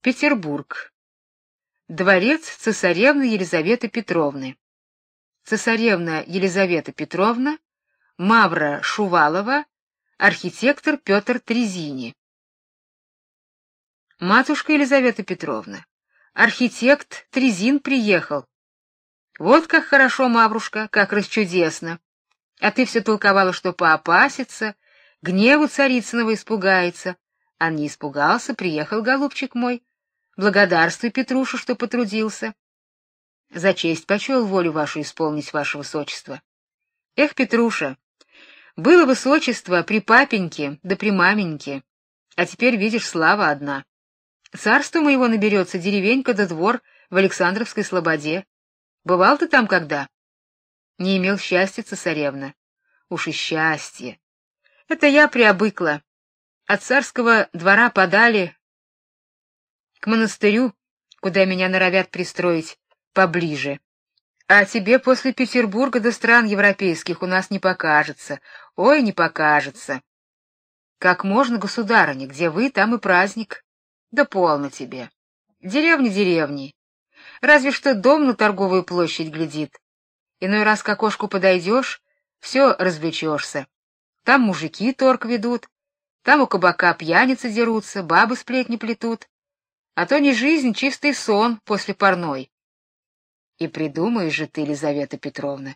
Петербург. Дворец цесаревны Елизаветы Петровны. Цесаревна Елизавета Петровна, Мавра Шувалова, архитектор Петр Трезини. Матушка Елизавета Петровна, архитект Трезин приехал. Вот как хорошо, Маврушка, как расчудесно. А ты все толковала, что поопасится, гневу царицыного испугается. А не испугался, приехал голубчик мой. Благодарствуй Петрушу, что потрудился. За честь почел волю вашу исполнить, ваше высочество. Эх, Петруша, было высочество при папеньке да при маменьке, а теперь видишь, слава одна. Царство моего наберется деревенька да двор в Александровской слободе. Бывал ты там когда? Не имел счастья, цесаревна. Уж и счастье. Это я приобыкла. От царского двора подали к монастырю, куда меня норовят пристроить поближе. А тебе после Петербурга до стран европейских у нас не покажется. Ой, не покажется. Как можно, государыня, где вы, там и праздник. Да полно тебе. Деревня деревни. Разве что дом на торговую площадь глядит. Иной раз к окошку подойдешь, все развлечешься. Там мужики торг ведут, там у кабака пьяницы дерутся, бабы сплетни плетут. А то не жизнь, чистый сон после парной. И придумаешь же ты, Елизавета Петровна,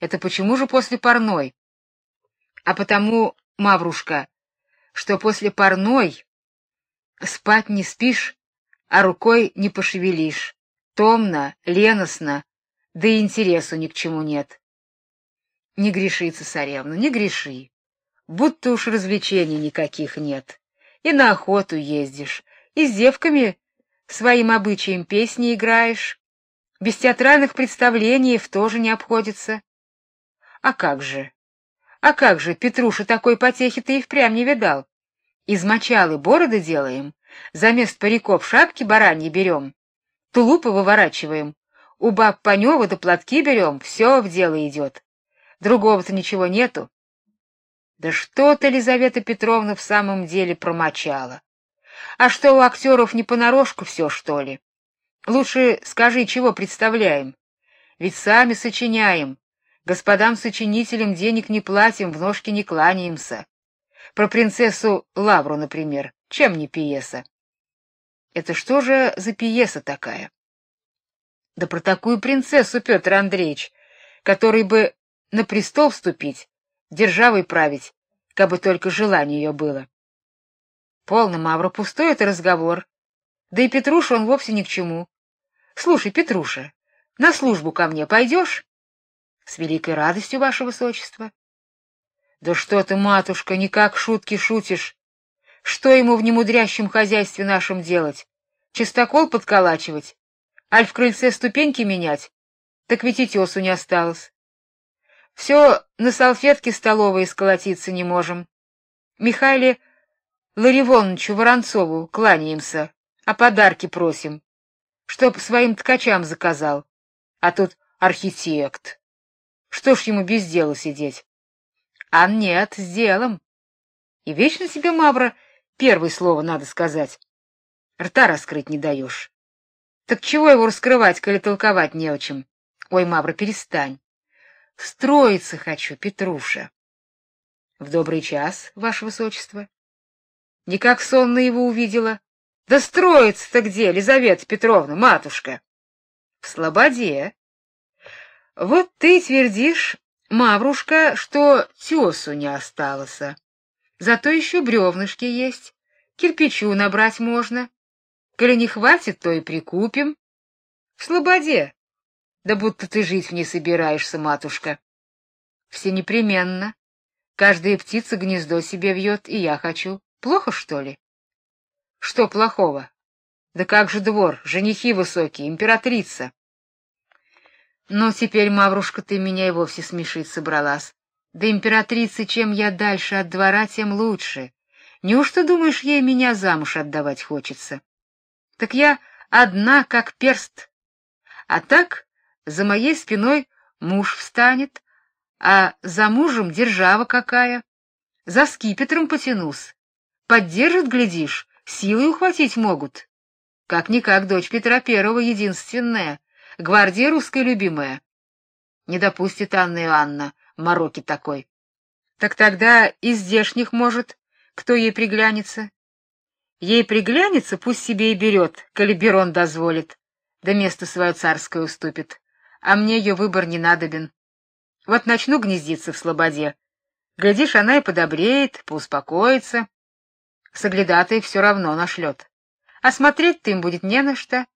это почему же после парной? А потому, Маврушка, что после парной спать не спишь, а рукой не пошевелишь. Томно, леностно, да и интересу ни к чему нет. Не греши, цесаревна, не греши. Будто уж развлечений никаких нет. И на охоту ездишь, и с девками своим обычаем песни играешь. Без театральных представлений тоже не обходится. А как же? А как же, Петруша, такой потехи ты и впрямь не видал. Из мочалы бороды делаем, за мест париков шапки бараньи берем, тулупы выворачиваем, у баб панёва да платки берем, все в дело идет. Другого-то ничего нету. Да что ты, Елизавета Петровна, в самом деле промочала? А что у актеров не понарошку все, что ли? Лучше скажи, чего представляем? Ведь сами сочиняем. Господам сочинителям денег не платим, в ножки не кланяемся. Про принцессу Лавру, например, чем не пьеса? Это что же за пьеса такая? Да про такую принцессу, Петр Андреевич, который бы на престол вступить, державой править, как бы только желание ее было. Полно, Мавра, пустой это разговор. Да и Петруша он вовсе ни к чему. Слушай, Петруша, на службу ко мне пойдешь? С великой радостью, ваше высочество. Да что ты, матушка, никак шутки шутишь. Что ему в немудрящем хозяйстве нашем делать? Чистокол подколачивать? Аль в крыльце ступеньки менять? Так ведь и тесу не осталось. Все на салфетке столовой сколотиться не можем. Михайле Ларивоновичу Воронцову кланяемся, а подарки просим, чтоб своим ткачам заказал. А тут архитект. Что ж ему без дела сидеть? А нет, с делом. И вечно тебе, Мавра, первое слово надо сказать. Рта раскрыть не даешь. Так чего его раскрывать, коли толковать не о чем? Ой, Мавра, перестань. Строиться хочу, Петруша. В добрый час, ваше высочество. Никак сонно его увидела. Да строится-то где, Лизавета Петровна, матушка? В слободе. Вот ты твердишь, Маврушка, что тесу не осталось. Зато еще бревнышки есть, кирпичу набрать можно. Коли не хватит, то и прикупим. В слободе. Да будто ты жить в ней собираешься, матушка. Все непременно. Каждая птица гнездо себе вьет, и я хочу. Плохо, что ли? Что плохого? Да как же двор, женихи высокие, императрица. Но теперь, Маврушка, ты меня и вовсе смешить собралась. Да императрицы, чем я дальше от двора, тем лучше. Неужто думаешь, ей меня замуж отдавать хочется? Так я одна, как перст. А так за моей спиной муж встанет, а за мужем держава какая. За скипетром потянусь. Поддержат, глядишь, силой ухватить могут. Как-никак дочь Петра Первого единственная, гвардия русская любимая. Не допустит Анна Иоанна мороки такой. Так тогда из здешних, может, кто ей приглянется? Ей приглянется, пусть себе и берет, коли Берон дозволит, да место свое царское уступит. А мне ее выбор не надобен. Вот начну гнездиться в слободе. Глядишь, она и подобреет, поуспокоится. Соглядатай все равно нашлет. А смотреть-то им будет не на что.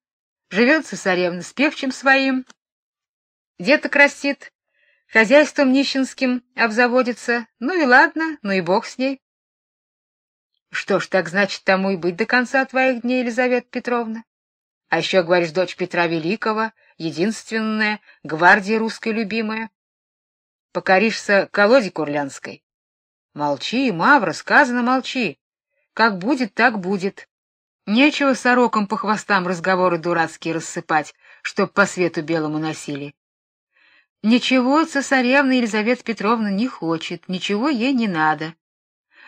Живет цесаревна с певчим своим. Деток растит, хозяйством нищенским обзаводится. Ну и ладно, ну и бог с ней. Что ж, так значит, тому и быть до конца твоих дней, Елизавета Петровна. А еще, говоришь, дочь Петра Великого, единственная, гвардия русская любимая. Покоришься колоде курлянской. Молчи, Мавра, сказано молчи. Как будет, так будет. Нечего сорокам по хвостам разговоры дурацкие рассыпать, чтоб по свету белому носили. Ничего цесаревна Елизавета Петровна не хочет, ничего ей не надо.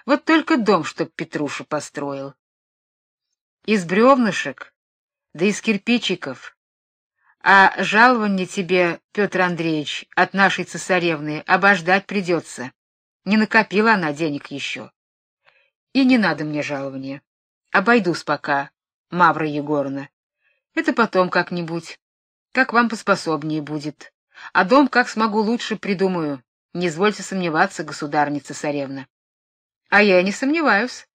Вот только дом, чтоб Петруша построил. Из бревнышек, да из кирпичиков. А жалование тебе, Петр Андреевич, от нашей цесаревны обождать придется. Не накопила она денег еще. И не надо мне жалования. Обойдусь пока, Мавра Егоровна. Это потом как-нибудь, как вам поспособнее будет. А дом как смогу лучше придумаю. Не извольте сомневаться, государница царевна. А я не сомневаюсь.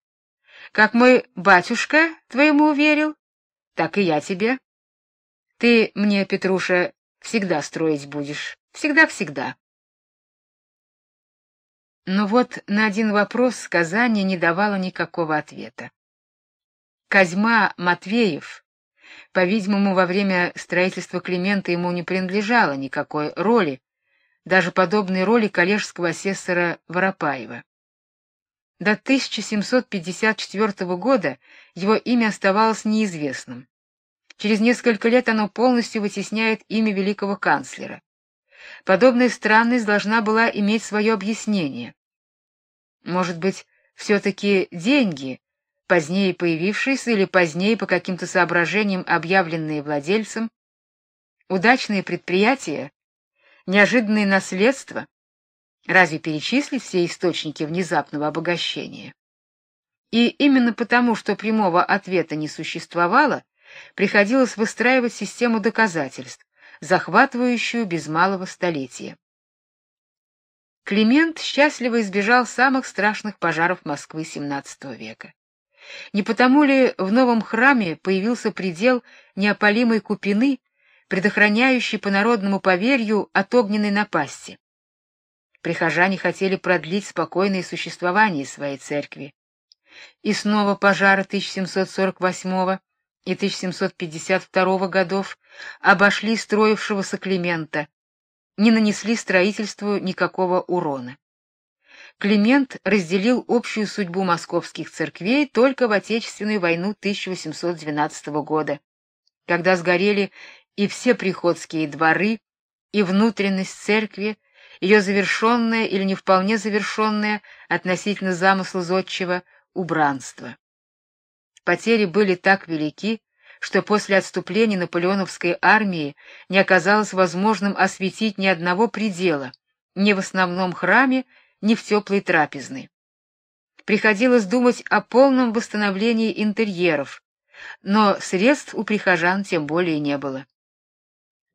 Как мой батюшка твоему уверил, так и я тебе. Ты мне, Петруша, всегда строить будешь. Всегда-всегда. Но вот на один вопрос сказание не давало никакого ответа. Козьма Матвеев, по-видимому, во время строительства Климента ему не принадлежало никакой роли, даже подобной роли коллежского асессора Воропаева. До 1754 года его имя оставалось неизвестным. Через несколько лет оно полностью вытесняет имя великого канцлера. Подобная странность должна была иметь свое объяснение. Может быть, все таки деньги, позднее появившиеся или позднее по каким-то соображениям объявленные владельцем, удачные предприятия, неожиданные наследства, Разве перечислить все источники внезапного обогащения? И именно потому, что прямого ответа не существовало, приходилось выстраивать систему доказательств, захватывающую без малого столетия. Климент счастливо избежал самых страшных пожаров Москвы XVII века. Не потому ли в новом храме появился предел неопалимой купины, предохраняющий по народному поверью от огненной напасти? Прихожане хотели продлить спокойное существование своей церкви. И снова пожары 1748 и 1752 годов обошли строившегося Климента, не нанесли строительству никакого урона. Климент разделил общую судьбу московских церквей только в Отечественную войну 1812 года, когда сгорели и все приходские дворы, и внутренность церкви, ее завершенное или не вполне завершенное относительно замысла зодчего убранство. Потери были так велики, что после отступления наполеоновской армии не оказалось возможным осветить ни одного предела, ни в основном храме, ни в теплой трапезной. Приходилось думать о полном восстановлении интерьеров, но средств у прихожан тем более не было.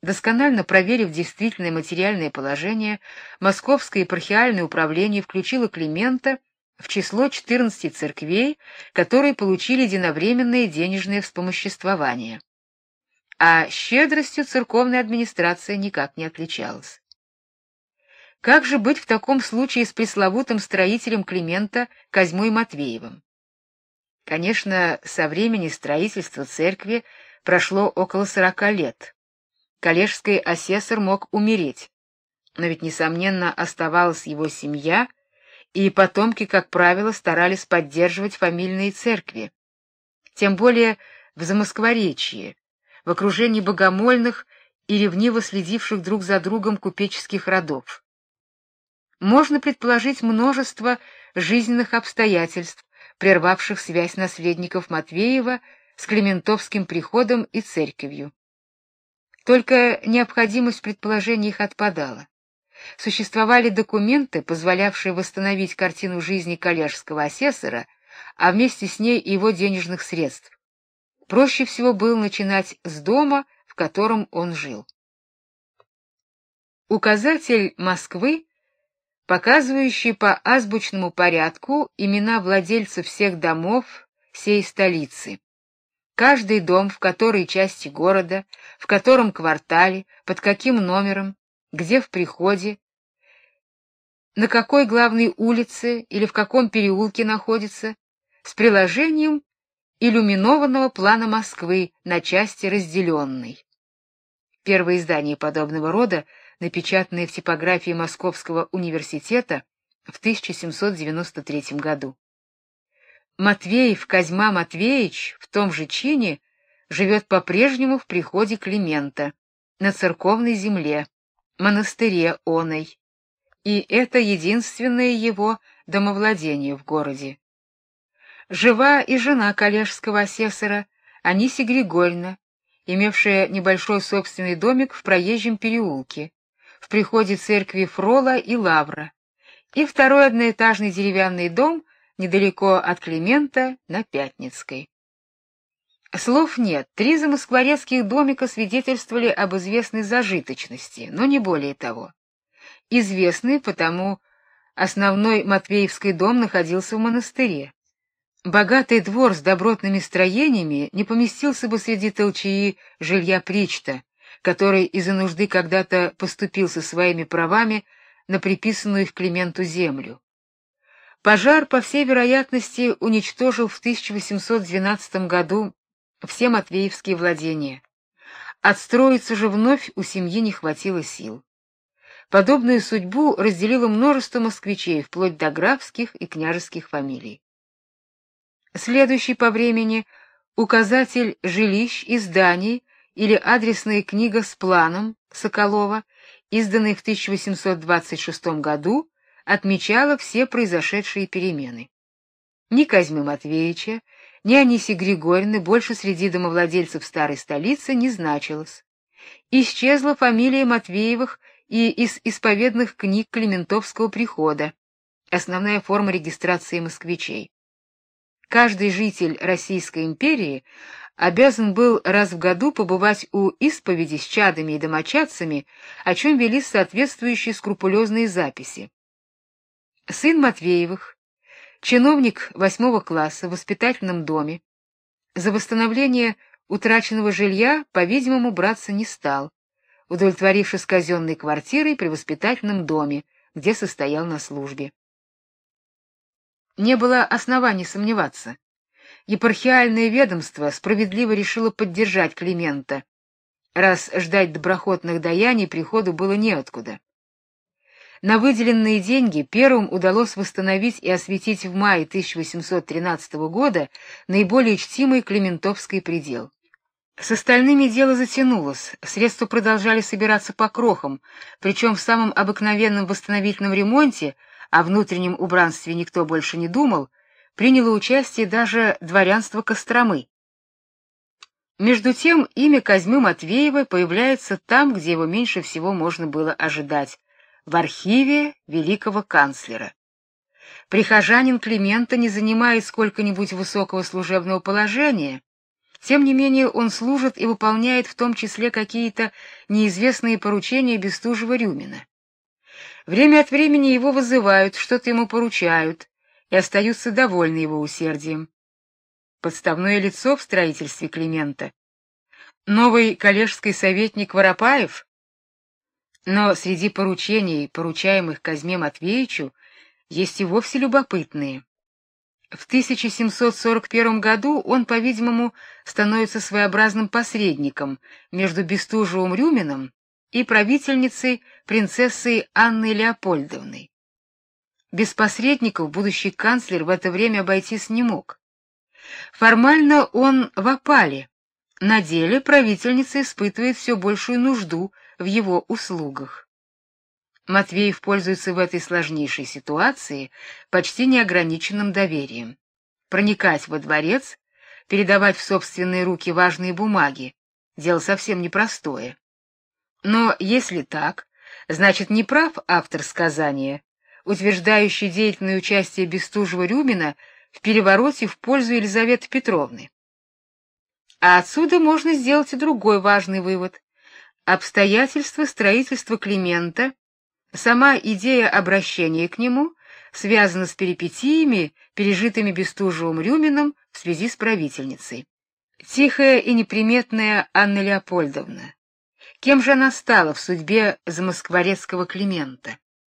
Досконально проверив действительное материальное положение, Московское епархиальное управление включило Климента в число 14 церквей, которые получили единовременное денежное вспомоществование. А щедростью церковная администрация никак не отличалась. Как же быть в таком случае с пресловутым строителем Климента Козьмой Матвеевым? Конечно, со времени строительства церкви прошло около сорока лет коллежский асессор мог умереть. Но ведь несомненно оставалась его семья, и потомки, как правило, старались поддерживать фамильные церкви. Тем более в Замоскворечье, в окружении богомольных и ревниво следивших друг за другом купеческих родов. Можно предположить множество жизненных обстоятельств, прервавших связь наследников Матвеева с Климентовским приходом и церковью. Только необходимость предположения их отпадала. Существовали документы, позволявшие восстановить картину жизни коллежского асессора, а вместе с ней и его денежных средств. Проще всего было начинать с дома, в котором он жил. Указатель Москвы, показывающий по азбучному порядку имена владельцев всех домов сей столицы. Каждый дом, в которой части города, в котором квартале, под каким номером, где в приходе, на какой главной улице или в каком переулке находится, с приложением иллюминованного плана Москвы на части разделенной. Первое издание подобного рода, напечатанное в типографии Московского университета в 1793 году. Матвеев Козьма Матвеевич в том же чине живет по-прежнему в приходе Климента на церковной земле, монастыре оной, и это единственное его домовладение в городе. Жива и жена коллежского асессора Анисия Григорьевна, имевшая небольшой собственный домик в проезжем переулке, в приходе церкви Фрола и Лавра, и второй одноэтажный деревянный дом недалеко от Климента на Пятницкой. Слов нет. Три замоскворецких домика свидетельствовали об известной зажиточности, но не более того. Известный потому основной Матвеевский дом находился в монастыре. Богатый двор с добротными строениями не поместился бы среди толчаи жилья Причта, который из-за нужды когда-то поступил со своими правами на приписанную их Клименту землю. Пожар, по всей вероятности, уничтожил в 1812 году все матвеевские владения. Отстроиться же вновь у семьи не хватило сил. Подобную судьбу разделило множество москвичей, вплоть до графских и княжеских фамилий. Следующий по времени указатель жилищ и зданий или адресная книга с планом Соколова, изданный в 1826 году, отмечала все произошедшие перемены. Ни Казьмы Матвеевича, ни Аниси Григорьевны больше среди домовладельцев старой столицы не значилось. Исчезла фамилия Матвеевых и из исповедных книг Климентовского прихода, основная форма регистрации москвичей. Каждый житель Российской империи обязан был раз в году побывать у исповеди с чадами и домочадцами, о чем вели соответствующие скрупулезные записи сын Матвеевых, чиновник восьмого класса в воспитательном доме, за восстановление утраченного жилья, по-видимому, браться не стал, удовлетворившись казенной квартирой при воспитательном доме, где состоял на службе. Не было оснований сомневаться. Епархиальное ведомство справедливо решило поддержать Климента, раз ждать доброхотных даяний приходу было неоткуда. На выделенные деньги первым удалось восстановить и осветить в мае 1813 года наиболее чтимый Климентовский предел. С остальными дело затянулось, средства продолжали собираться по крохам, причем в самом обыкновенном восстановительном ремонте, а внутреннем убранстве никто больше не думал, приняло участие даже дворянство Костромы. Между тем имя Козьмы Матвеева появляется там, где его меньше всего можно было ожидать в архиве великого канцлера. Прихожанин Климента не занимает сколько-нибудь высокого служебного положения, тем не менее он служит и выполняет в том числе какие-то неизвестные поручения Бестужева-Рюмина. Время от времени его вызывают, что-то ему поручают, и остаются довольны его усердием. Подставное лицо в строительстве Климента. Новый коллежский советник Воропаев но среди поручений, поручаемых Казьме Матвеевичу, есть и вовсе любопытные. В 1741 году он, по-видимому, становится своеобразным посредником между Бестужевым Рюмином и правительницей принцессой Анной Леопольдовной. Без посредников будущий канцлер в это время обойтись не мог. Формально он в опале, на деле правительница испытывает все большую нужду в его услугах. Матвеев пользуется в этой сложнейшей ситуации почти неограниченным доверием. Проникать во дворец, передавать в собственные руки важные бумаги. Дело совсем непростое. Но если так, значит, не прав автор сказания, утверждающий деятельное участие Бестужева-Рюмина в перевороте в пользу Елизаветы Петровны. А отсюда можно сделать и другой важный вывод. Обстоятельства строительства Климента, сама идея обращения к нему связана с перипетиями, пережитыми Бестужевым-Рюминым в связи с правительницей. Тихая и неприметная Анна Леопольдовна. Кем же она стала в судьбе замоскворецкого Климента?